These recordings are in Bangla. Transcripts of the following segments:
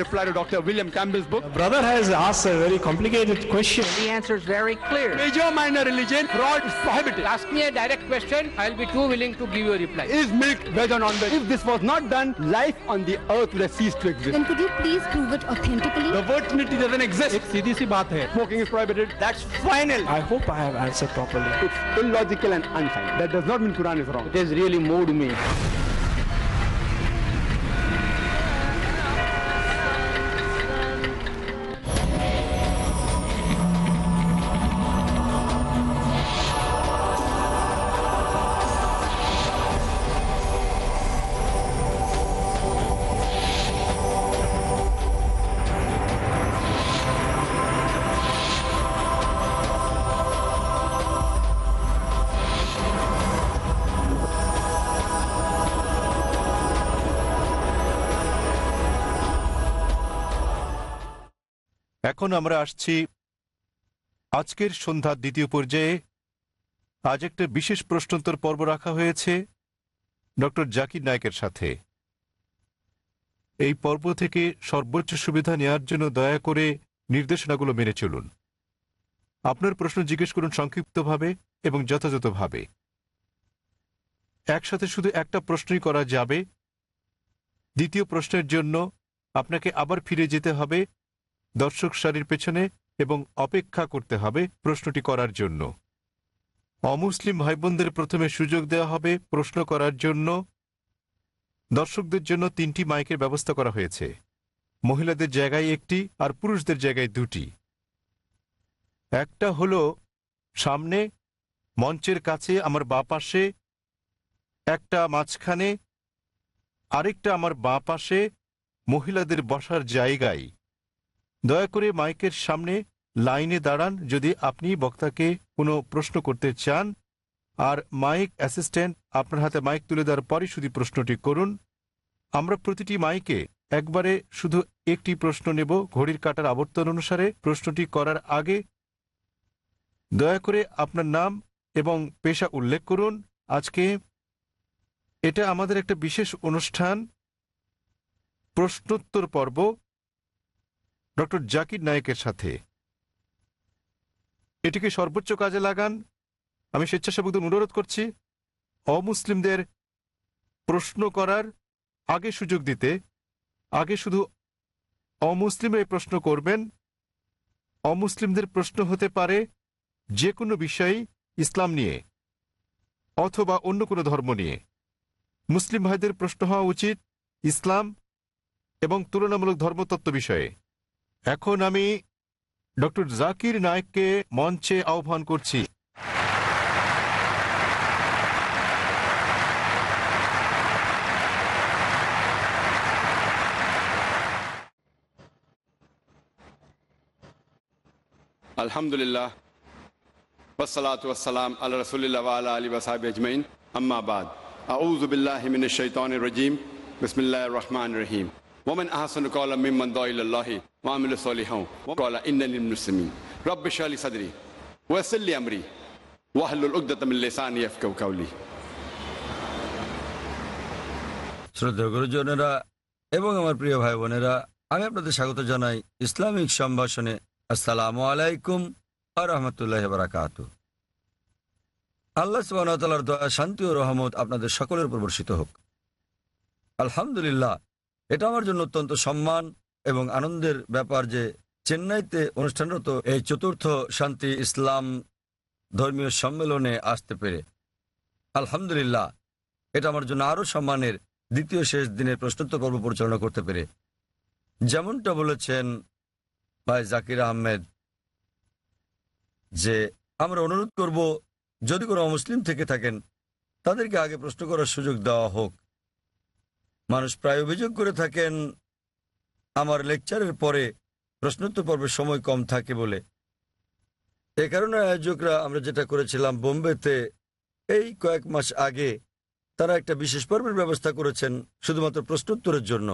reply to Dr. William Campbell's book. Brother has asked a very complicated question. The answer is very clear. Major minor religion, fraud is prohibited. Ask me a direct question, I'll be too willing to give you a reply. Is milk veg or non-veg? If this was not done, life on the earth would have ceased to exist. Then could you please prove it authentically? The word Trinity doesn't exist. एक सीधी सी बात है. Smoking is prohibited. That's final. I hope I have answered properly. It's illogical and unscientific. That does not mean Quran is wrong. It has really moved me. এখন আমরা আসছি আজকের সন্ধ্যার দ্বিতীয় পর্যায়ে। আজ একটা বিশেষ প্রশ্নোত্তর পর্ব রাখা হয়েছে ডক্টর জাকির নায়কের সাথে। এই পর্ব থেকে সর্বোচ্চ সুবিধা নেওয়ার জন্য দয়া করে নির্দেশনাগুলো মেনে চলুন। আপনার প্রশ্ন জিজ্ঞেস করুন সংক্ষিপ্তভাবে এবং যথাযথভাবে। একসাথে শুধু একটা প্রশ্নই করা যাবে। দ্বিতীয় প্রশ্নের জন্য আপনাকে আবার ফিরে যেতে হবে দর্শক সারির পেছনে এবং অপেক্ষা করতে হবে প্রশ্নটি করার জন্য। অমুসলিম ভাইবোনদের প্রথমে সুযোগ দেওয়া হবে প্রশ্ন করার জন্য। দর্শকদের জন্য তিনটি মাইকের ব্যবস্থা করা হয়েছে। মহিলাদের জায়গায় একটি আর পুরুষদের জায়গায় দুটি। একটা হলো সামনে মঞ্চের কাছে আমার বাঁ পাশে, একটা মাঝখানে, আরেকটা আমার বাঁ পাশে মহিলাদের বসার জায়গায়। দয়া করে মাইকের সামনে লাইনে দাঁড়ান যদি আপনি বক্তাকে কোনো প্রশ্ন করতে চান। আর মাইক অ্যাসিস্ট্যান্ট, আপনার হাতে মাইক তুলে দেওয়ার পরই শুধু প্রশ্নটি করুন। আমরা প্রতিটি মাইকে একবারে শুধু একটি প্রশ্ন নেব ঘড়ির কাটার আবর্তন অনুসারে প্রশ্নটি করার আগে। দয়া করে আপনার নাম এবং পেশা উল্লেখ করুন। আজকে এটা আমাদের একটা বিশেষ অনুষ্ঠান, প্রশ্নোত্তর পর্ব। ডক্টর জাকির নায়েকের সাথে। এটিকে সর্বোচ্চ কাজে লাগান। আমি স্বেচ্ছাসেবকদের অনুরোধ করছি, অমুসলিমদের প্রশ্ন করার আগে সুযোগ দিতে। আগে শুধু অমুসলিমরাই প্রশ্ন করবেন। অমুসলিমদের প্রশ্ন হতে পারে যে কোনো বিষয়ই ইসলাম নিয়ে অথবা অন্য কোনো ধর্ম নিয়ে। মুসলিম ভাইদের প্রশ্ন হওয়া উচিত ইসলাম এবং তুলনামূলক ধর্মতত্ত্ব বিষয়ে। এখন আমি ডক্টর জাকির নায়েককে মঞ্চে আহ্বান করছি আলহামদুলিল্লাহ والصلاة والسلام على رسول الله وعلى آله وصحبه أجمعين أما بعد أعوذ بالله من الشيطان الرجيم بسم الله الرحمن الرحيم ওমেন আহসান কলা মিম্মান দল্লাহি মামিল সলিহ কলা ইন্দানিল মুসলিমিন রব্বিশ আলী সাদরি শ্রদ্ধা গুরুজনেরা এবং আমার প্রিয় ভাই বোনেরা আমি আপনাদের স্বাগত জানাই ইসলামিক সম্ভাষণে। আসসালাম আলাইকুম আ রহমতুল্লাহ বারাকাত আল্লাহ সুবাহতালার দয়া, শান্তি ও রহমত আপনাদের সকলের উপর বর্ষিত হোক। আলহামদুলিল্লাহ এটা আমার জন্য অত্যন্ত সম্মান এবং আনন্দের ব্যাপার যে চেন্নাইতে অনুষ্ঠানরত এই চতুর্থ শান্তি ইসলাম ধর্মীয় সম্মেলনে আসতে পেরে। আলহামদুলিল্লাহ, এটা আমার জন্য আরও সম্মানের দ্বিতীয় শেষ দিনের প্রশ্নোত্তর পর্ব পরিচালনা করতে পেরে। যেমনটা বলেছেন ভাই জাকির আহমেদ, যে আমরা অনুরোধ করব, যদি কোনো মুসলিম থেকে থাকেন, তাদেরকে আগে প্রশ্ন করার সুযোগ দেওয়া হোক। মানুষ প্রায় অভিযোগ করে থাকেন, আমার লেকচারের পরে প্রশ্নোত্তর পর্বের সময় কম থাকে বলে। এ কারণে আয়োজকরা আমরা যেটা করেছিলাম বোম্বেতে, এই কয়েক মাস আগে তারা একটা বিশেষ পর্বের ব্যবস্থা করেছেন শুধুমাত্র প্রশ্নোত্তরের জন্য।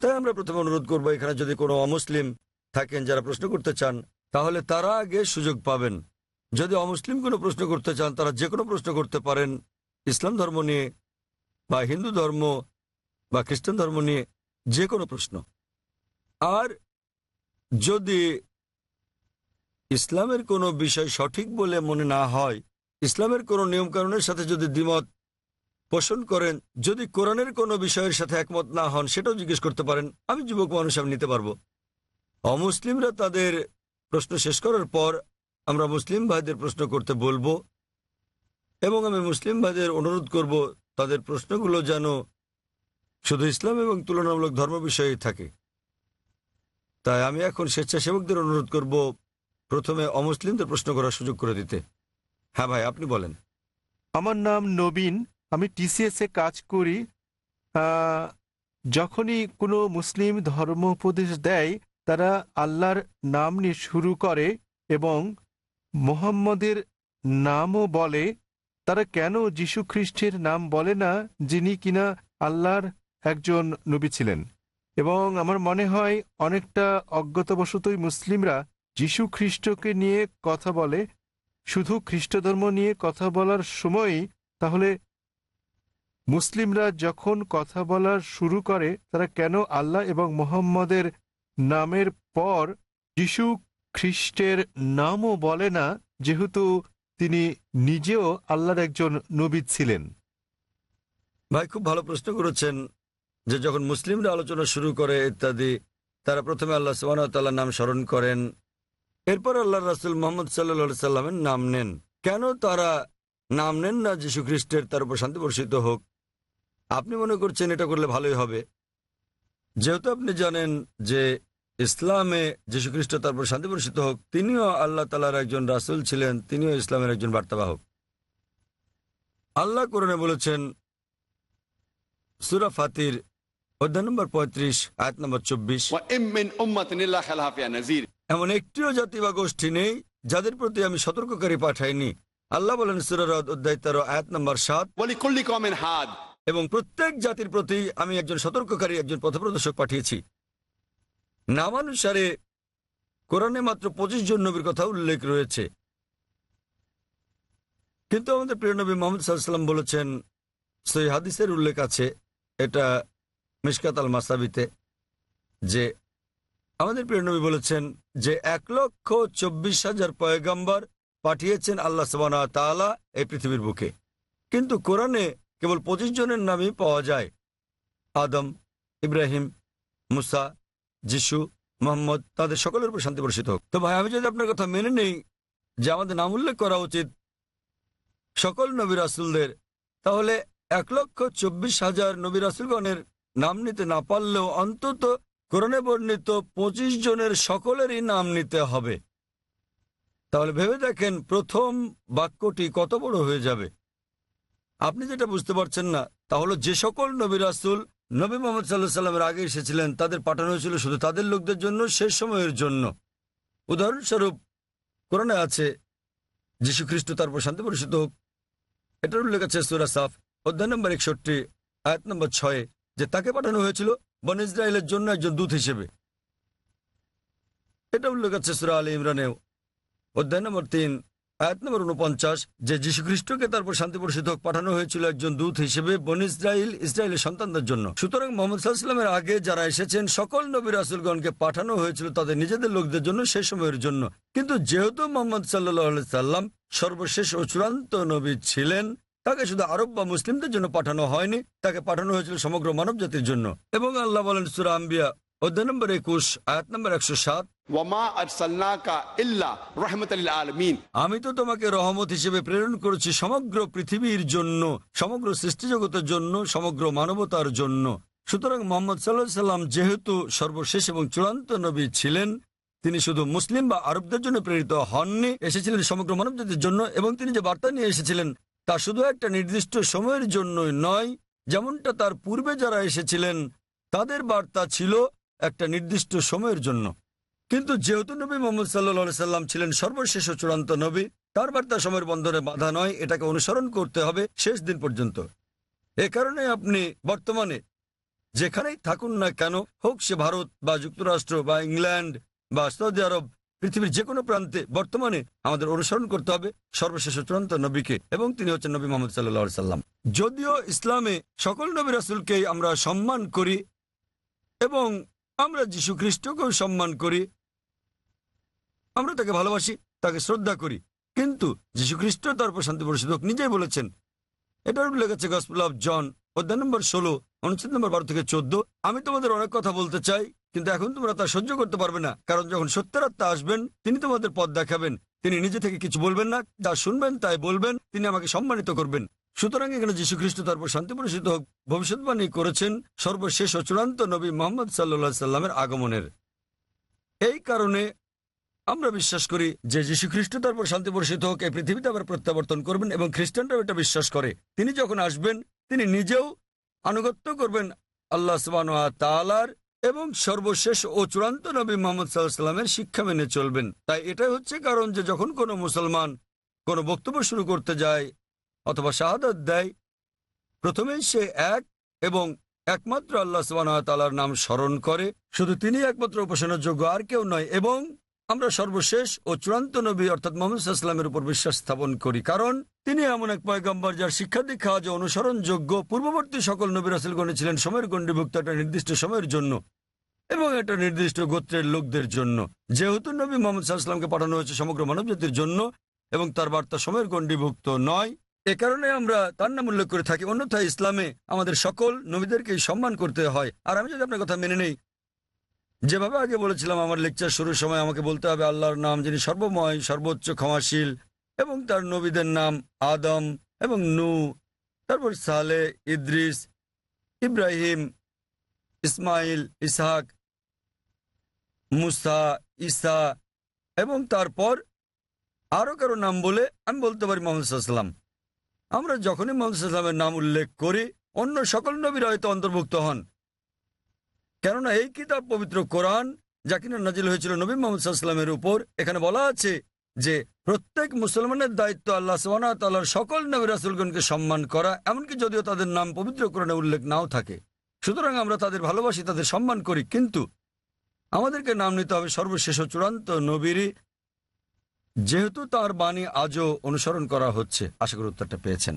তাই আমরা প্রথমে অনুরোধ করব, এখানে যদি কোনো অমুসলিম থাকেন যারা প্রশ্ন করতে চান, তাহলে তারা আগে সুযোগ পাবেন। যদি অমুসলিম কোনো প্রশ্ন করতে চান, তারা যে কোনো প্রশ্ন করতে পারেন। ইসলাম ধর্ম নিয়ে বা হিন্দু ধর্ম বা খ্রিস্টান ধর্ম নিয়ে যে কোনো প্রশ্ন। আর যদি ইসলামের কোনো বিষয় সঠিক বলে মনে না হয়, ইসলামের কোনো নিয়মকানুনের সাথে যদি দ্বিমত পোষণ করেন, যদি কোরআনের কোনো বিষয়ের সাথে একমত না হন, সেটাও জিজ্ঞেস করতে পারেন, আমি যুবক মানুষ, আমি নিতে পারব। অমুসলিমরা তাদের প্রশ্ন শেষ করার পর আমরা মুসলিম ভাইদের প্রশ্ন করতে বলব এবং আমি মুসলিম ভাইদের অনুরোধ করব, তাদের প্রশ্নগুলো যেন শুধু ইসলাম এবং তুলনামূলক ধর্ম বিষয়ে থাকে। তাই আমি এখন স্বেচ্ছাসেবকদের অনুরোধ করব প্রথমে অমুসলিমদের প্রশ্ন করার সুযোগ করে দিতে। হ্যাঁ ভাই, আপনি বলেন। আমার নাম নবীন, আমি টিসিএস এ কাজ করি। যখনই কোনো মুসলিম ধর্ম উপদেশ দেয়, তারা আল্লাহর নাম নিয়ে শুরু করে এবং মোহাম্মদের নামও বলে। তারা কেন যীশু খ্রিস্টের নাম বলে না, যিনি কিনা আল্লাহর একজন নবী ছিলেন এবং আমার মনে হয় অনেকটা অজ্ঞতাবশতই মুসলিমরা যীশু খ্রিস্টকে নিয়ে কথা বলে, শুধু খ্রিস্ট ধর্ম নিয়ে কথা বলার সময়ই তাহলে মুসলিমরা যখন কথা বলা শুরু করে তারা কেন আল্লাহ এবং মোহাম্মদের নামের পর যিশু খ্রিস্টের নামও বলে না, যেহেতু তিনি নিজেও আল্লাহর একজন নবী ছিলেন? ভাই, খুব ভালো প্রশ্ন করেছেন। যে যখন মুসলিমরা আলোচনা শুরু করে ইত্যাদি, তারা প্রথমে আল্লাহ সুবাহতাল্লাহ নাম স্মরণ করেন। এরপর আল্লাহ রাসুল মোহাম্মদ সাল্লা সাল্লামের নাম নেন। কেন তারা নাম নেন না যীশু খ্রিস্টের তার উপর শান্তি বর্ষিত হোক? আপনি মনে করছেন এটা করলে ভালোই হবে? যেহেতু আপনি জানেন যে ইসলামে যীশু খ্রিস্ট তার উপর শান্তি বর্ষিত হোক, তিনিও আল্লাহ তালার একজন রাসুল ছিলেন, তিনিও ইসলামের একজন বার্তাবাহক। আল্লাহ কোরআনে বলেছেন, সুরা ফাতির অধ্যায় নম্বর পঁয়ত্রিশ আয়াত নম্বর চব্বিশ। এমন একটিও জাতি বা গোষ্ঠী নেই যাদের প্রতি আমি সতর্ককারী পাঠাইনি। আল্লাহ বলেন সুরারদ অধ্যায় তেরো আয়াত নম্বর সাত। এবং প্রত্যেক জাতির প্রতি আমি একজন সতর্ককারী একজন পথপ্রদর্শক পাঠিয়েছি। নামানুসারে কোরআনে মাত্র পঁচিশ জন নবীর কথা উল্লেখ রয়েছে। কিন্তু আমাদের প্রিয় নবী মোহাম্মদ সাল্লাম বলেছেন সেই হাদিসের উল্লেখ আছে। এটা মিসকাত আল মাসাবিতে যে আমাদের প্রিয় নবী বলেছেন যে এক লক্ষ চব্বিশ হাজার পয়গাম্বার পাঠিয়েছেন আল্লাহ সবানা তাআলা এই পৃথিবীর বুকে। কিন্তু কোরআনে কেবল পঁচিশ জনের নামই পাওয়া যায়। আদম, ইব্রাহিম, মুসা, যিশু, মোহাম্মদ, তাদের সকলের উপর শান্তি বর্ষিত হোক। তো ভাই, আমি যদি আপনার কথা মেনে নেই যে আমাদের নাম উল্লেখ করা উচিত সকল নবী রাসুলদের, তাহলে এক লক্ষ চব্বিশ হাজার নবী রাসুলগণের নাম নিতে না পারলেও অন্তত কোরআনে বর্ণিত পঁচিশ জনের সকলেরই নাম নিতে হবে। তাহলে ভেবে দেখেন প্রথম বাক্যটি কত বড় হয়ে যাবে। আপনি যেটা বুঝতে পারছেন না, তা হলো যে সকল নবী রাসুল নবী মোহাম্মদ সাল্লাহ সাল্লামের আগে এসেছিলেন, তাদের পাঠানো হয়েছিল শুধু তাদের লোকদের জন্য, শেষ সময়ের জন্য। উদাহরণস্বরূপ কোরআনে আছে, যীশু খ্রিস্ট তার উপর শান্তি পরিষিত হোক। এটার উল্লেখ আছে সুরা সাফ, অধ্যায় নম্বর একষট্টি, আয়াত নম্বর ছয়ে। যে তাকে পাঠানো হয়েছিল বন ইসরায়েলের জন্য একজন দূত হিসেবে। এটা উল্লেখ আছে সুরা আলী ইমরানেও। অধ্যায় নম্বর তিন, আয়াত নম্বর উনপঞ্চাশ যে যীশু খ্রিস্টকে তারপর শান্তি পরিষদক পাঠানো হয়েছিল একজন দূত হিসেবে বন ইসরায়েল, ইসরায়েলের সন্তানদের জন্য। সুতরাং মোহাম্মদ সাল্লামের আগে যারা এসেছেন, সকল নবী রাসুলগণকে পাঠানো হয়েছিল তাদের নিজেদের লোকদের জন্য সেই সময়ের জন্য। কিন্তু যেহেতু মোহাম্মদ সাল্লাহ সাল্লাম সর্বশেষ ও চূড়ান্ত নবী ছিলেন তাকে শুধু আরব বা মুসলিমদের জন্য পাঠানো হয়নি তাকে পাঠানো হয়েছিল সমগ্র মানব জাতির জন্য। এবং আল্লাহ বলেন সুরা আম্বিয়া অধ্যায় নম্বর একুশ আয়াত নম্বর একশো সাত। আমি তো তোমাকে রহমত হিসেবে প্রেরণ করেছি সমগ্র পৃথিবীর জন্য সমগ্র সৃষ্টিজগতের জন্য সমগ্র মানবতার জন্য। সুতরাং মোহাম্মদ সাল্লাহ সাল্লাম যেহেতু সর্বশেষ এবং চূড়ান্ত নবী ছিলেন তিনি শুধু মুসলিম বা আরবদের জন্য প্রেরিত হননি এসেছিলেন সমগ্র মানবজাতির জন্য এবং তিনি যে বার্তা নিয়ে এসেছিলেন তা শুধু একটা নির্দিষ্ট সময়ের জন্যই নয়, যেমনটা তার পূর্বে যারা এসেছিলেন, তাদের বার্তা ছিল একটা নির্দিষ্ট সময়ের জন্য। কিন্তু যেহেতু নবী মোহাম্মদ সাল্লা সাল্লাম ছিলেন সর্বশেষ ও চূড়ান্ত নবী, তার বার্তা সময়ের বন্ধনে বাধা নয়, এটাকে অনুসরণ করতে হবে শেষ দিন পর্যন্ত। এ কারণে আপনি বর্তমানে যেখানেই থাকুন না কেন, হোক সে ভারত বা যুক্তরাষ্ট্র বা ইংল্যান্ড বা সৌদি আরব পৃথিবীর যে কোনো প্রান্তে বর্তমানে আমাদের অনুসরণ করতে হবে সর্বশেষ চূড়ান্ত নবীকে এবং তিনি হচ্ছেন নবী মোহাম্মদ সাল্লাহ সাল্লাম। যদিও ইসলামে সকল নবী রাসুলকেই আমরা সম্মান করি এবং আমরা যীশু খ্রিস্টকেও সম্মান করি, আমরা তাকে ভালোবাসি, তাকে শ্রদ্ধা করি। কিন্তু যীশু খ্রিস্ট তার উপর শান্তি পরিষদক নিজেই বলেছেন, এটার উল্লেখ আছে গসপুল অফ জন অধ্যায় নম্বর ষোলো, অনুচ্ছেদ নম্বর বারো থেকে চোদ্দ। আমি তোমাদের অনেক কথা বলতে চাই কিন্তু এখন তোমরা তা সহ্য করতে পারবে না, কারণ যখন সত্যের আত্মা আসবেন, তিনি তোমাদের পথ দেখাবেন। তিনি নিজে থেকে কিছু বলবেন না, যা শুনবেন তাই বলবেন, তিনি আমাকে সম্মানিত করবেন। সুতরাং এখানে যীশু খ্রিস্ট তার উপর শান্তি পরিষদ হোক, ভবিষ্যৎবাণী করেছেন সর্বশেষ ও চূড়ান্ত নবী মোহাম্মদ সাল্লা সাল্লামের আগমনের। এই কারণে আমরা বিশ্বাস করি যে যীশু খ্রিস্ট তারপর শান্তি বর্ষিত হোক, এই পৃথিবীতে আবার প্রত্যাবর্তন করবেন এবং খ্রিস্টানরাও এটা বিশ্বাস করে। তিনি যখন আসবেন, তিনি নিজেও আনুগত্য করবেন আল্লাহ সুবান তালার এবং সর্বশেষ ও চূড়ান্ত নবী মোহাম্মদ সাল্লাহামের শিক্ষা মেনে চলবেন। তাই এটাই হচ্ছে কারণ যে যখন কোনো মুসলমান কোনো বক্তব্য শুরু করতে যায় অথবা শাহাদত দেয়, প্রথমেই সে এক এবং একমাত্র আল্লাহ সুবান তালার নাম স্মরণ করে। শুধু তিনি একমাত্র উপাসনার যোগ্য, আর কেউ নয়। এবং আমরা সর্বশেষ ও চূড়ান্ত নবী অর্থাৎ মোহাম্মদ সাল্লামের উপর বিশ্বাস স্থাপন করি। কারণ তিনি এমন এক পয়গম্বর যার শিক্ষা দীক্ষা আজ অনুসরণযোগ্য। পূর্ববর্তী সকল নবী রাসুলগণে ছিলেন সময়ের গণ্ডিভুক্ত একটা নির্দিষ্ট সময়ের জন্য এবং একটা নির্দিষ্ট গোত্রের লোকদের জন্য। যেহেতু নবী মোহাম্মদ সাল্লামকে পাঠানো হয়েছে সমগ্র মানবজাতির জন্য এবং তার বার্তা সময়ের গণ্ডিভুক্ত নয়, এ কারণে আমরা তার নাম উল্লেখ করে থাকি। অন্যথায় ইসলামে আমাদের সকল নবীদেরকেই সম্মান করতে হয়। আর আমি যদি আপনার কথা মেনে নেই যেভাবে আগে বলেছিলাম, আমার লেকচার শুরুর সময় আমাকে বলতে হবে আল্লাহর নাম, যিনি সর্বময়, সর্বোচ্চ ক্ষমাশীল, এবং তার নবীদের নাম আদম এবং নু, তারপর সালে ইদ্রিস, ইব্রাহিম, ইসমাইল, ইসহাক, মুসা ইসা এবং তারপর আরও কারও নাম বলে আমি বলতে পারি মোহাম্মদ সাল্লাম আমরা যখনই মোহাম্মদ নাম উল্লেখ করি, অন্য সকল নবীরা হয়তো অন্তর্ভুক্ত হন। কেননা এই কিতাব পবিত্র কোরআন, যা কিনা নাজিল হয়েছিল নবী মোহাম্মদ সাল্লামের উপর, এখানে বলা আছে যে প্রত্যেক মুসলমানের দায়িত্ব আল্লাহ সোহানা তাল্লার সকল নবী রাসুলগণকে সম্মান করা, এমনকি যদিও তাদের নাম পবিত্র কোরআনে উল্লেখ নাও থাকে। সুতরাং আমরা তাদের ভালোবাসি, তাদের সম্মান করি, কিন্তু আমাদেরকে নাম নিতে হবে সর্বশেষ চূড়ান্ত নবীরই। যেহেতু তার বাণী আজও অনুসরণ করা হচ্ছে। আশা করি উত্তরটা পেয়েছেন।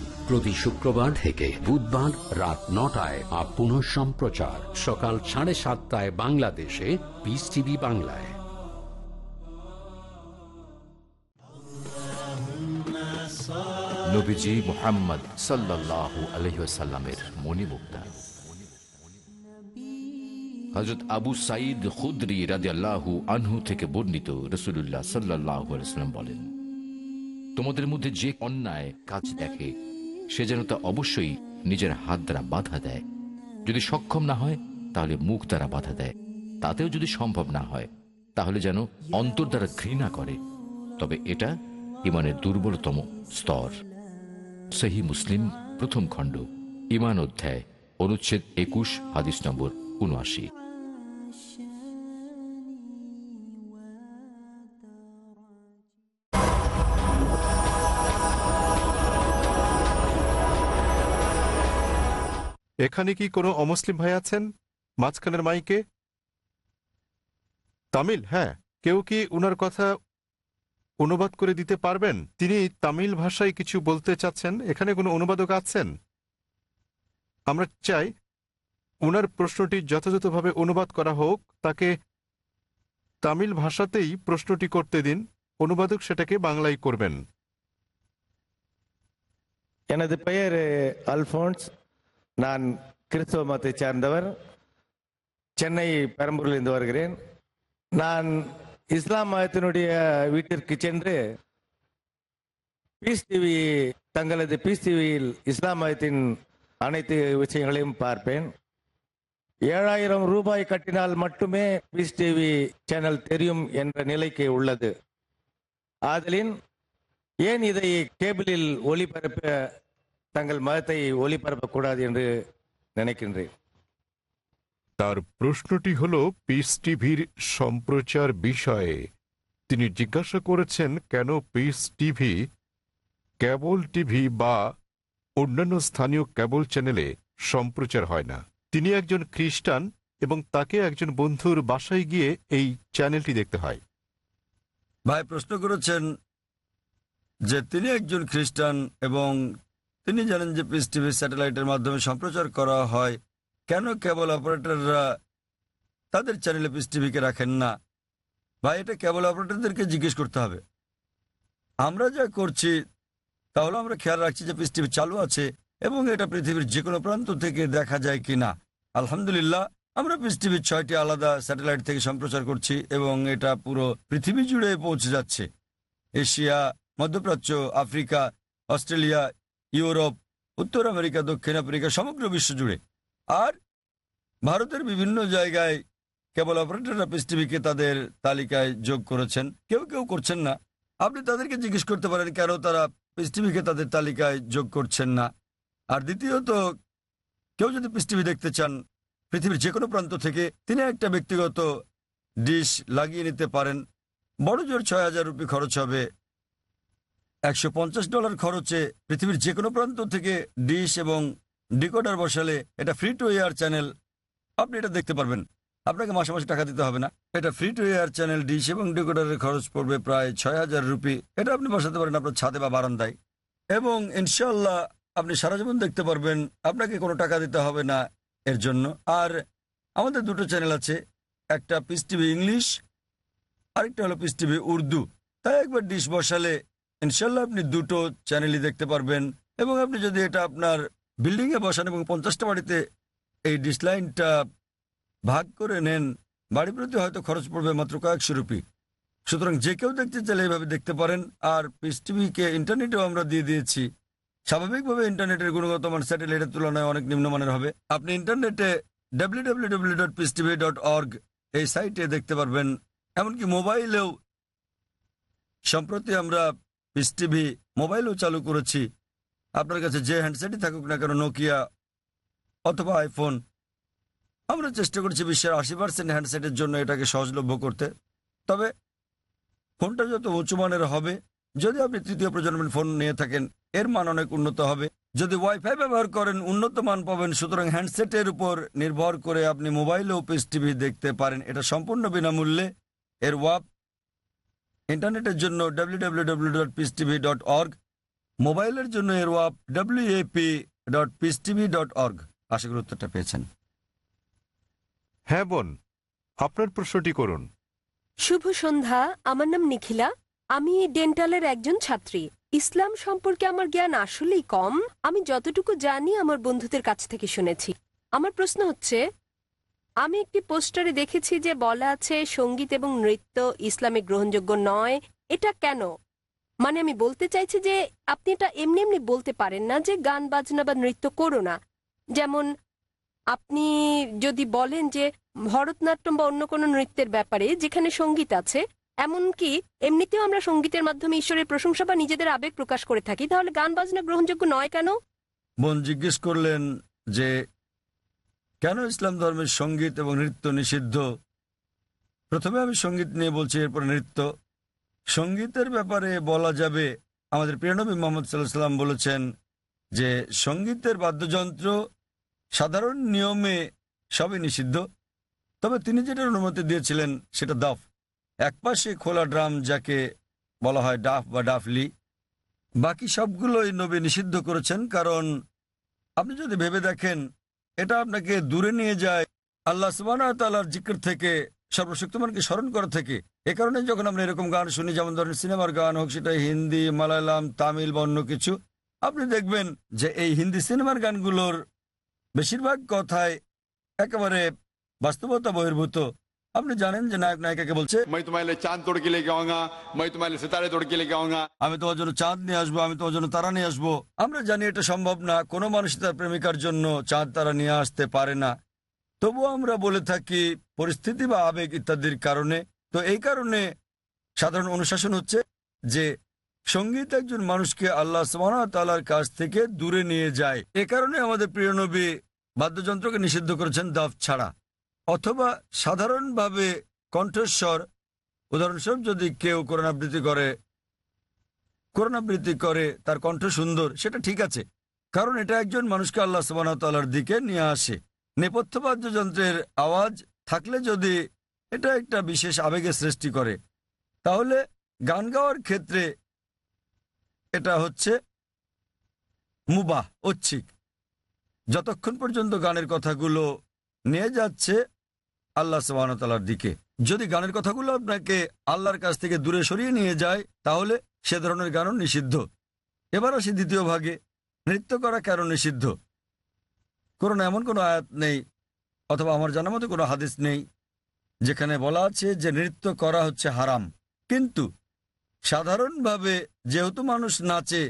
প্রতি শুক্রবার থেকে বুধবার রাত নটায় আর পুনঃ সম্প্রচার। সকাল সাড়ে সাতটায় বাংলাদেশে পিস টিভি বাংলায়। সাইদ আনহু থেকে বর্ণিত রসুল্লাহ বলেন, তোমাদের মধ্যে যে অন্যায় কাজ দেখে সে যেন তা অবশ্যই নিজের হাত দ্বারা বাধা দেয়। যদি সক্ষম না হয়, তাহলে মুখ দ্বারা বাধা দেয়। তাতেও যদি সম্ভব না হয়, তাহলে যেন অন্তর দ্বারা ঘৃণা করে। তবে এটা ইমানের দুর্বলতম স্তর। সেহি মুসলিম, প্রথম খণ্ড, ইমান অধ্যায়, অনুচ্ছেদ একুশ, হাদিস নম্বর উনআশি এখানে কি কোনো অমুসলিম ভাই আছেন মাঝখানের মাইকে তামিল হ্যাঁ কেউ কি উনার কথা অনুবাদ করে দিতে পারবেন তিনি তামিল ভাষায় কিছু বলতে চাচ্ছেন এখানে কোনো অনুবাদক আছেন আমরা চাই ওনার প্রশ্নটি যথাযথভাবে অনুবাদ করা হোক তাকে তামিল ভাষাতেই প্রশ্নটি করতে দিন অনুবাদক সেটাকে বাংলায় করবেন எனது பெயர் அல்போன்ஸ் நான் கிறிஸ்தவ மதத்தை சார்ந்தவர். சென்னை பெரம்பூரிலிருந்து வருகிறேன். நான் இஸ்லாம் மதத்தினுடைய வீட்டிற்கு சென்று பீஸ் டிவி தங்களது பீஸ் டிவியில் இஸ்லாம் மதத்தின் அனைத்து விஷயங்களையும் பார்ப்பேன். ஏழாயிரம் ரூபாய் கட்டினால் மட்டுமே பீஸ் டிவி சேனல் தெரியும் என்ற நிலைக்கு உள்ளது. ஆதலின் ஏன் இதை கேபிளில் ஒளிபரப்ப தங்கள் மதத்தை ஒளிபரப்பக்கூடாது என்று நினைக்கின்றேன் তার প্রশ্নটি হল পিস টিভির সম্প্রচার বিষয়ে তিনি জিজ্ঞাসা করেছেন কেন পিস টিভি কেবল টিভি বা অন্যান্য স্থানীয় কেবল চ্যানেলে সম্প্রচার হয় না তিনি একজন খ্রিস্টান এবং তাকে একজন বন্ধুর বাসায় গিয়ে এই চ্যানেলটি দেখতে হয় ভাই প্রশ্ন করেছেন যে তিনি একজন খ্রিস্টান এবং তিনি জানেন যে পিস টিভি স্যাটেলাইটের মাধ্যমে সম্প্রচার করা হয়। কেন কেবল অপারেটররা তাদের চ্যানেলে পিস টিভিকে রাখেন না? ভাই, এটা কেবল অপারেটরদেরকে জিজ্ঞেস করতে হবে। আমরা যা করছি, তাহলে আমরা খেয়াল রাখছি যে পিস টিভি চালু আছে এবং এটা পৃথিবীর যে কোনো প্রান্ত থেকে দেখা যায় কি না আলহামদুলিল্লাহ, আমরা পিস টিভির ছয়টি আলাদা স্যাটেলাইট থেকে সম্প্রচার করছি এবং এটা পুরো পৃথিবী জুড়ে পৌঁছে যাচ্ছে। এশিয়া, মধ্যপ্রাচ্য, আফ্রিকা, অস্ট্রেলিয়া ইউরোপ, উত্তর আমেরিকা, দক্ষিণ আফ্রিকা, সমগ্র বিশ্ব জুড়ে আর ভারতের বিভিন্ন জায়গায় কেবল অপারেটররা পিস টিভিকে তাদের তালিকায় যোগ করেছেন। কেউ কেউ করছেন না। আপনি তাদেরকে জিজ্ঞেস করতে পারেন, কেন তারা পিস টিভিকে তাদের তালিকায় যোগ করছেন না? আর দ্বিতীয়ত, কেউ যদি পিস টিভি দেখতে চান, পৃথিবীর যে কোনো প্রান্ত থেকে তিনি একটা ব্যক্তিগত ডিশ লাগিয়ে নিতে পারেন। বড় জোর ছয় হাজার রুপি খরচ হবে একশো পঞ্চাশ ডলার খরচে পৃথিবীর যে কোনো প্রান্ত থেকে ডিশ এবং ডিকোডার বসালে এটা ফ্রি টু এয়ার চ্যানেল। আপনি এটা দেখতে পারবেন। আপনাকে মাসে মাসে টাকা দিতে হবে না। এটা free to air channel, dish এবং ডিকোডারের খরচ পড়বে প্রায় ছয় হাজার রুপি। এটা আপনি বসাতে পারেন আপনার ছাদে বা বারান্দায়। এবং ইনশাল্লাহ আপনি সারা জীবন দেখতে পারবেন, আপনাকে কোনো টাকা দিতে হবে না এর জন্য। আর আমাদের দুটো চ্যানেল আছে। একটা পিস টিভি ইংলিশ, আরেকটা হলো পিস টিভি উর্দু। তাই একবার ডিশ বসালে ইনশাল্লাহ আপনি দুটো চ্যানেলই দেখতে পারবেন এবং আপনি যদি এটা আপনার বিল্ডিংয়ে বসান এবং পঞ্চাশটা বাড়িতে এই ডিসলাইনটা ভাগ করে নেন বাড়ি প্রতি হয়তো খরচ পড়বে মাত্র কয়েকশো রুপি। সুতরাং যে কেউ দেখতে চাইলে এইভাবে দেখতে পারেন, আর পিস টিভিকে ইন্টারনেটেও আমরা দিয়ে দিয়েছি। স্বাভাবিকভাবে ইন্টারনেটের গুণগত মান স্যাটেলাইটের তুলনায় অনেক নিম্নমানের হবে। আপনি ইন্টারনেটে www.peacetv.org এই সাইটে দেখতে পারবেন। এমনকি মোবাইলেও সম্প্রতি আমরা পিস টিভি মোবাইলও চালু করেছি। আপনার কাছে যে হ্যান্ডসেটই থাকুক না কেন নোকিয়া অথবা আইফোন আমরা চেষ্টা করছি বিশ্বের আশি পার্সেন্ট হ্যান্ডসেটের জন্য এটাকে সহজলভ্য করতে। তবে ফোনটা যত উঁচু মানের হবে, যদি আপনি তৃতীয় প্রজন্মের ফোন নিয়ে থাকেন, এর মান অনেক উন্নত হবে। যদি ওয়াইফাই ব্যবহার করেন, উন্নত মান পাবেন, সুতরাং হ্যান্ডসেটের উপর নির্ভর করে আপনি মোবাইলেও পিস টিভি দেখতে পারেন। এটা সম্পূর্ণ বিনামূল্যে, এর ওয়াপ ইন্টারনেটের জন্য www.peacetv.org মোবাইলের জন্য এর ওয়াপ wap.peacetv.org আশা করি উত্তরটা পেয়েছেন। হ্যাঁ বোন আপনার প্রশ্নটি করুন। শুভ সন্ধ্যা আমার নাম নিখিলা। আমি ডেন্টালের একজন ছাত্রী। ইসলাম সম্পর্কে আমার জ্ঞান আসলেই কম। আমি যতটুকু জানি আমার বন্ধুদের কাছ থেকে শুনেছি। আমার প্রশ্ন হচ্ছে আমি একটি পোস্টারে দেখেছি যে বলা আছে, সংগীত এবং নৃত্য ইসলামে গ্রহণযোগ্য নয়। এটা কেন? মানে আমি বলতে চাইছি যে আপনি এটা এমনি এমনি বলতে পারেন না যে গান, বাজনা বা নৃত্য করো না। যেমন আপনি যদি বলেন যে ভরতনাট্যম বা অন্য কোনো নৃত্যের ব্যাপারে যেখানে সংগীত আছে এমনকি এমনিতেও আমরা সঙ্গীতের মাধ্যমে ঈশ্বরের প্রশংসা বা নিজেদের আবেগ প্রকাশ করে থাকি, তাহলে গান, বাজনা গ্রহণযোগ্য নয় কেন? বোন জিজ্ঞেস করলেন যে কেন ইসলাম ধর্মের সংগীত এবং নৃত্য নিষিদ্ধ? প্রথমে আমি সংগীত নিয়ে বলছি, এরপর নৃত্য। সঙ্গীতের ব্যাপারে বলা যাবে, আমাদের প্রিয়নবী মোহাম্মদ সাল্লাহ সাল্লাম বলেছেন যে, সঙ্গীতের বাদ্যযন্ত্র সাধারণ নিয়মে সবই নিষিদ্ধ। তবে তিনি যেটার অনুমতি দিয়েছিলেন, সেটা দাফ। একপাশে খোলা ড্রাম যাকে বলা হয় ডাফ বা ডাফলি। বাকি সবগুলোই নবী নিষিদ্ধ করেছেন, কারণ আপনি যদি ভেবে দেখেন এটা আপনাকে দূরে নিয়ে যায় আল্লাহ সুবাহর জিকির থেকে, সর্বশক্তিমানকে স্মরণ করা থেকে। এ কারণে যখন আমরা এরকম গান শুনি, যেমন ধরেন সিনেমার গান হোক, সেটা হিন্দি, মালায়ালাম, তামিল বা অন্য কিছু, আপনি দেখবেন যে এই হিন্দি সিনেমার গানগুলোর বেশিরভাগ কথায় একেবারে বাস্তবতা বহির্ভূত। আপনি জানেন যে নায়ক নায়িকাকে বলছে मैं तुम्हारे लिए चांद तोड़ के लेके आऊंगा मैं तुम्हारे लिए सितारे तोड़ के लेके आऊंगा আমি তোমার জন্য চাঁদ নিয়ে আসবো আমি তোমার জন্য তারা নিয়ে আসবো আমরা জানি এটা সম্ভব না কোনো মানুষ তার প্রেমিকার জন্য চাঁদ তারা নিয়ে আসতে পারে না তবুও আমরা বলে থাকি পরিস্থিতি বা আবেগ ইত্যাদির কারণে তো এই কারণে সাধারণ অনুশাসন হচ্ছে যে সঙ্গীত একজন মানুষকে আল্লাহ তালার কাছ থেকে দূরে নিয়ে যায় এ কারণে আমাদের প্রিয় নবী বাদ্যযন্ত্রকে নিষিদ্ধ করেছেন দাফ ছাড়া অথবা সাধারণভাবে কণ্ঠস্বর, উদাহরণস্বরূপ যদি কেউ করোনাবৃত্তি করে কোরআন আবৃত্তি করে, তার কণ্ঠ সুন্দর, সেটা ঠিক আছে। কারণ এটা একজন মানুষকে আল্লাহ সুবাহতাল্লার দিকে নিয়ে আসে। নেপথ্য বাদ্যযন্ত্রের আওয়াজ থাকলে যদি এটা একটা বিশেষ আবেগের সৃষ্টি করে, তাহলে গান গাওয়ার ক্ষেত্রে এটা হচ্ছে মুবাহ, ঐচ্ছিক। যতক্ষণ পর্যন্ত গানের কথাগুলো নিয়ে যাচ্ছে আল্লাহ সুবাহতালার দিকে। যদি গানের কথাগুলো আপনাকে আল্লাহর কাছ থেকে দূরে সরিয়ে নিয়ে যায়, তাহলে সে ধরনের গানও নিষিদ্ধ। এবার আসি দ্বিতীয় ভাগে। নৃত্য করা কেন নিষিদ্ধ? কোনো এমন কোনো আয়াত নেই, অথবা আমার জানার মতো কোনো হাদিস নেই, যেখানে বলা আছে যে নৃত্য করা হচ্ছে হারাম। কিন্তু সাধারণভাবে যেহেতু মানুষ নাচে,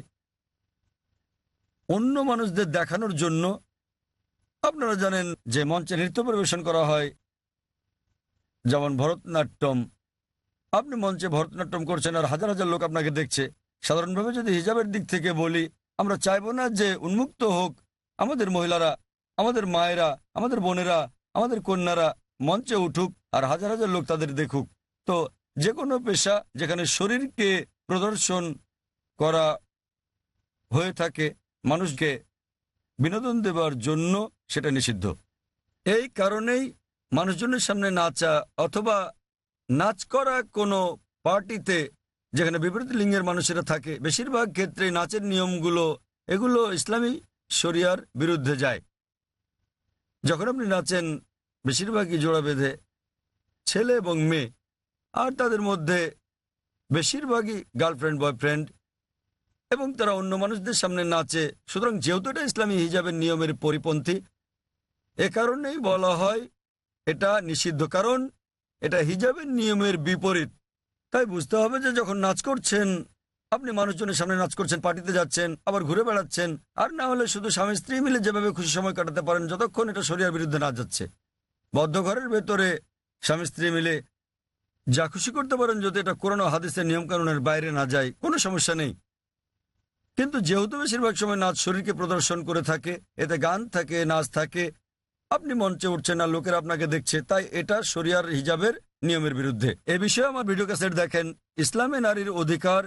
অন্য মানুষদের দেখানোর জন্য আপনারা জানেন যে মঞ্চে নৃত্য পরিবেশন করা হয় যেমন ভরতনাট্যম। আপনি মঞ্চে ভরতনাট্যম করছেন আর হাজার হাজার লোক আপনাকে দেখছে। সাধারণভাবে যদি হিজাবের দিক থেকে বলি, আমরা চাইব না যে উন্মুক্ত হোক আমাদের মহিলারা, আমাদের মায়েরা, আমাদের বোনেরা, আমাদের কন্যারা মঞ্চে উঠুক আর হাজার হাজার লোক তাদের দেখুক। তো যে কোনো পেশা যেখানে শরীরকে প্রদর্শন করা হয়ে থাকে, মানুষকে বিনোদন দেবার জন্য সেটা নিষিদ্ধ। এই কারণেই মানুষজনের সামনে নাচা অথবা নাচ করা কোনো পার্টিতে যেখানে বিপরীত লিঙ্গের মানুষেরা থাকে, বেশিরভাগ ক্ষেত্রে নাচের নিয়মগুলো, এগুলো ইসলামী শরিয়ার বিরুদ্ধে যায়। যখন আপনি নাচেন, বেশিরভাগই জোড়া বেঁধে ছেলে এবং মেয়ে, আর তাদের মধ্যে বেশিরভাগই গার্লফ্রেন্ড, বয়ফ্রেন্ড এবং তারা অন্য মানুষদের সামনে নাচে। সুতরাং যেহেতু এটা ইসলামী হিজাবের নিয়মের পরিপন্থী এ কারণেই বলা হয়, এটা নিষিদ্ধ কারণ, এটা হিজাবের নিয়মের বিপরীত। তাই বুঝতে হবে যে যখন নাচ করছেন, আপনি মানুষজনের সামনে নাচ করছেন, পার্টিতে যাচ্ছেন, আবার ঘুরে বেড়াচ্ছেন, আর না হলে শুধু স্বামী স্ত্রী মিলে যেভাবে খুশি সময় কাটাতে পারেন, যতক্ষণ এটা শরীরের বিরুদ্ধে না যাচ্ছে। বদ্ধ ঘরের ভেতরে স্বামী স্ত্রী মিলে যা খুশি করতে পারেন, যদি এটা কোরআন হাদিসের নিয়মকানুনের বাইরে না যায়, কোনো সমস্যা নেই। কিন্তু যেহেতু বেশিরভাগ সময় নাচ শরীরকে প্রদর্শন করে থাকে, এতে গান থাকে, নাচ থাকে আপনি মঞ্চে উঠছেন না লোকের আপনাকে দেখছে, তাই এটা শরিয়ার হিজাবের নিয়মের বিরুদ্ধে। এ বিষয়ে আমার ভিডিও ক্যাসেট দেখেন, ইসলামে নারীর অধিকার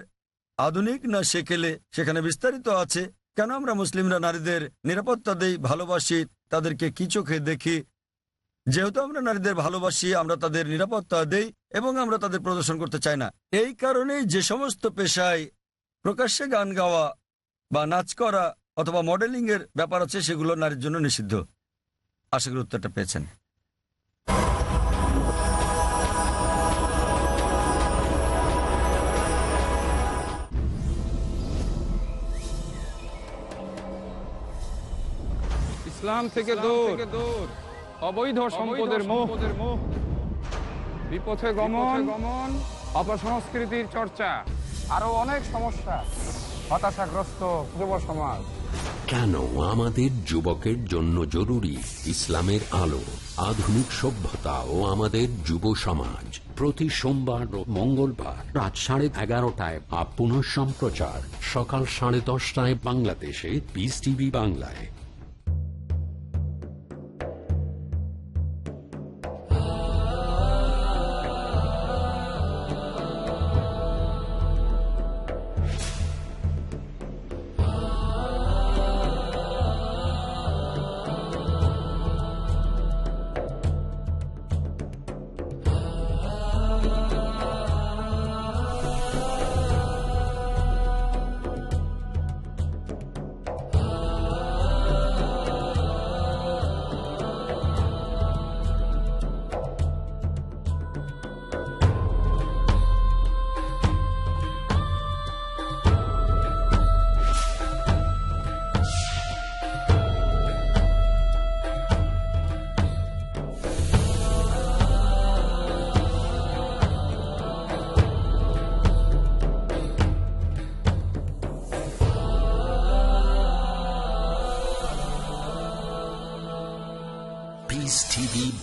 আধুনিক না সেকেলে? সেখানে বিস্তারিত আছে, কেন আমরা মুসলিমরা নারীদের নিরাপত্তা দেই, ভালোবাসি, তাদেরকে কি চোখে দেখি? যেহেতু আমরা নারীদের ভালোবাসি, আমরা তাদের নিরাপত্তা দেই এবং আমরা তাদের প্রদর্শন করতে চাই না। এই কারণেই যে সমস্ত পেশায় প্রকাশ্যে গান গাওয়া বা নাচ করা অথবা মডেলিং এর ব্যাপার আছে, সেগুলো নারীর জন্য নিষিদ্ধ। আশা করি উত্তরটা পেয়েছেন। ইসলাম থেকে দূর। অবৈধ সম্পদের মোহ। বিপথে গমন। গমন। অপসংস্কৃতির চর্চা। আরও অনেক সমস্যা। হতাশাগ্রস্ত যুব সমাজ। কেন আমাদের যুবকের জন্য জরুরি ইসলামের আলো, আধুনিক সভ্যতা ও আমাদের যুব সমাজ? প্রতি সোমবার ও মঙ্গলবার রাত সাড়ে এগারোটায় বা পুনঃ সম্প্রচার সকাল সাড়ে দশটায় বাংলাদেশে বিস টিভি বাংলায়।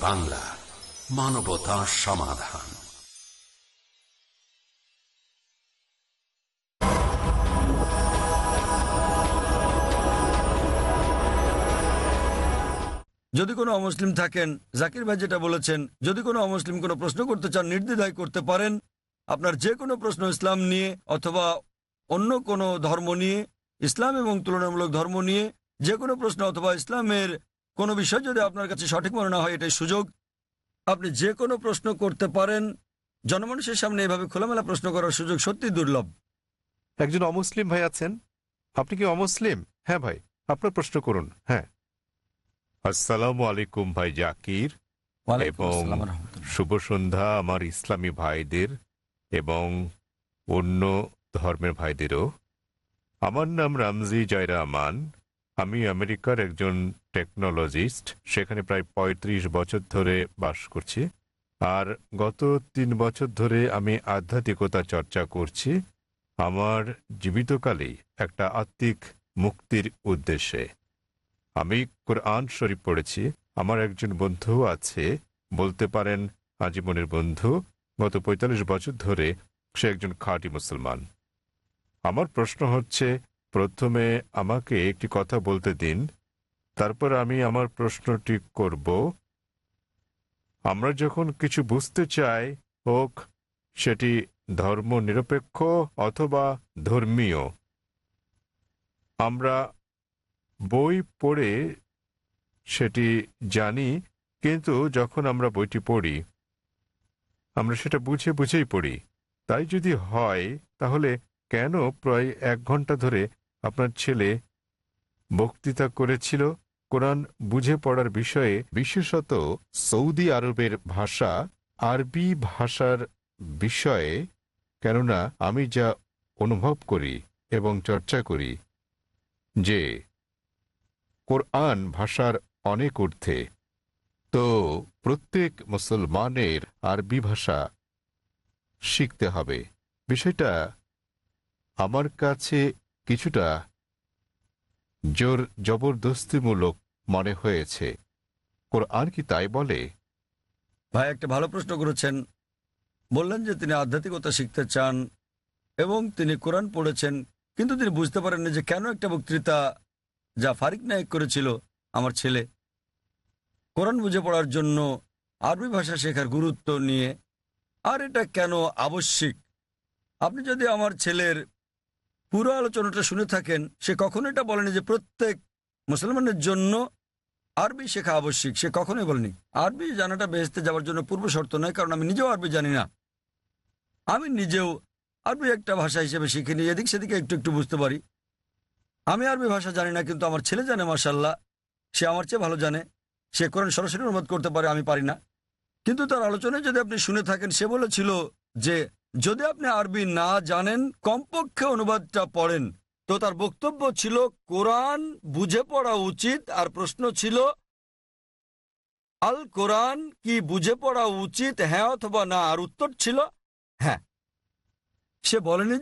বাংলা মানবতা সমাধান যদি কোনো অমুসলিম থাকেন, জাকির ভাই যেটা বলেছেন, যদি কোনো অমুসলিম কোনো প্রশ্ন করতে চান, নির্দ্বিধায় করতে পারেন। আপনার যে কোনো প্রশ্ন ইসলাম নিয়ে অথবা অন্য কোনো ধর্ম নিয়ে, ইসলাম এবং তুলনামূলক ধর্ম নিয়ে যে কোনো প্রশ্ন অথবা ইসলামের কোনো বিষয় যদি আপনার কাছে সঠিক মনে না হয় এটাই সুযোগ। আপনি যে কোনো প্রশ্ন করতে পারেন। জনমানুষের সামনে এভাবে খোলামেলা প্রশ্ন করার সুযোগ সত্যি দুর্লভ। একজন অমুসলিম ভাই আছেন? আপনি কি অমুসলিম? হ্যাঁ ভাই আপনার প্রশ্ন করুন হ্যাঁ। আসসালামু আলাইকুম ভাই জাকির। এবং শুভ সন্ধ্যা আমার ইসলামী ভাইদের এবং অন্য ধর্মের ভাইদেরও। আমার নাম রামজি জয়রামান আমি আমেরিকার একজন টেকনোলজিস্ট সেখানে প্রায় ৩৫ বছর ধরে বাস করছি। আর গত তিন বছর ধরে আমি আধ্যাত্মিকতা চর্চা করছি। আমার জীবিতকালেই একটা আত্মিক মুক্তির উদ্দেশ্যে। আমি কোরআন শরীফ পড়েছি। আমার একজন বন্ধু আছে। বলতে পারেন আজীবনের বন্ধু। গত ৪৫ বছর ধরে সে একজন খাঁটি মুসলমান। আমার প্রশ্ন হচ্ছে প্রথমে আমাকে একটি কথা বলতে দিন, তারপর আমি আমার প্রশ্নটি করব। আমরা যখন কিছু বুঝতে চাই, হোক, সেটি ধর্ম নিরপেক্ষ অথবা ধর্মীয়, আমরা বই পড়ে সেটি জানি, কিন্তু যখন আমরা বইটি পড়ি, আমরা সেটা বুঝে বুঝেই পড়ি। তাই যদি হয়, তাহলে কেন প্রায় এক ঘণ্টা ধরে আপনার ছেলে বক্তৃতা করেছিল কোরআন বুঝে পড়ার বিষয়ে। বিশেষত সৌদি আরবের ভাষা আরবি ভাষার বিষয়ে, কেননা আমি যা অনুভব করি এবং চর্চা করি যে কোরআন ভাষার অনেক ঊর্ধ্বে। তো প্রত্যেক মুসলমানের আরবি ভাষা শিখতে হবে। বিষয়টা আমার কাছে কিছুটা জোর জবরদস্তিমূলক মনে হয়েছে। কোরআন কি তাই বলে? ভাই, একটা ভালো প্রশ্ন করেছেন। বললেন যে তিনি আধ্যাত্মিকতা শিখতে চান এবং তিনি কোরআন পড়েছেন, কিন্তু তিনি বুঝতে পারেননি যে কেন একটা বক্তৃতা যা ফারিক নায়ক করেছিল আমার ছেলে। কোরআন বুঝে পড়ার জন্য আরবি ভাষা শেখার গুরুত্ব নিয়ে, আর এটা কেন আবশ্যিক? আপনি যদি আমার ছেলের পুরো আলোচনাটা শুনে থাকেন, সে কখনো এটা বলেনি যে প্রত্যেক মুসলমানের জন্য আরবি শেখা আবশ্যিক, সে কখনোই বলেনি। আরবি জানাটা বেহেস্তে যাওয়ার জন্য পূর্ব শর্ত নয়, কারণ আমি নিজেও আরবি জানি না। আমি নিজেও আরবি একটা ভাষা হিসেবে শিখিনি, এদিক সেদিকে একটু একটু বুঝতে পারি। আমি আরবি ভাষা জানি না, কিন্তু আমার ছেলে জানে মার্শাল্লাহ সে আমার চেয়ে ভালো জানে। সে কোরআন সরাসরি অনুবাদ করতে পারে, আমি পারি না। কিন্তু তার আলোচনায় যদি আপনি শুনে থাকেন, সে বলেছিল যে যদি আপনি আরবি না জানেন, কমপক্ষে অনুবাদটা পড়েন। তো তার বক্তব্য ছিল, কোরআন বুঝে পড়া উচিত। আর প্রশ্ন ছিল, আল কোরআন কি বুঝে পড়া উচিত? হ্যাঁ অথবা না? আর উত্তর ছিল হ্যাঁ। সে বলেনি